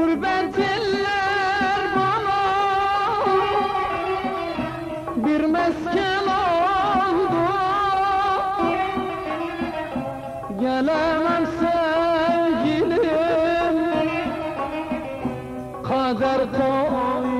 Gurbet eller bana bir mesken oldu. Gelemem sevgilim Kader koymuyor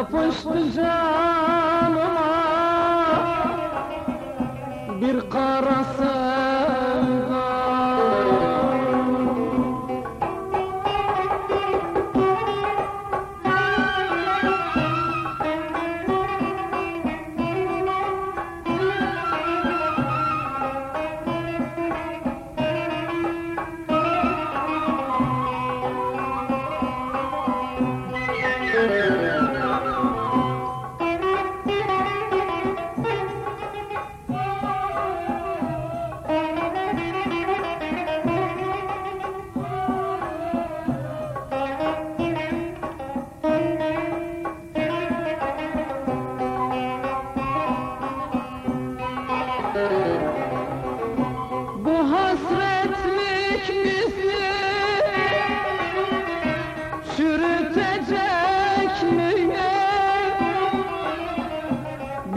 Yapıştı canıma Bir kara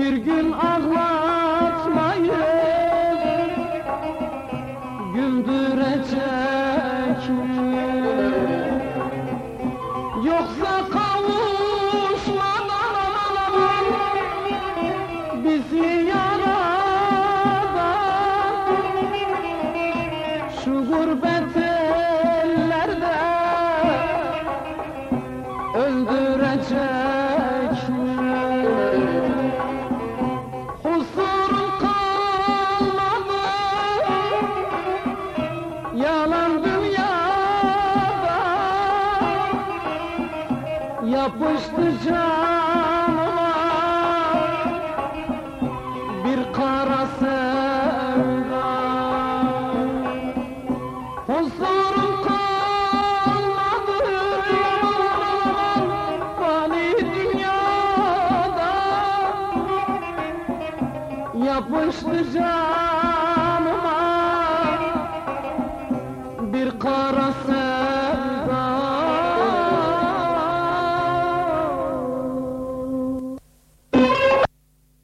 Bir gün ağlatmayı güldürecek mi? Yoksa kavuşmadan bizi yaradan şu gurbet öldürecek yapıştı canıma. Bir kara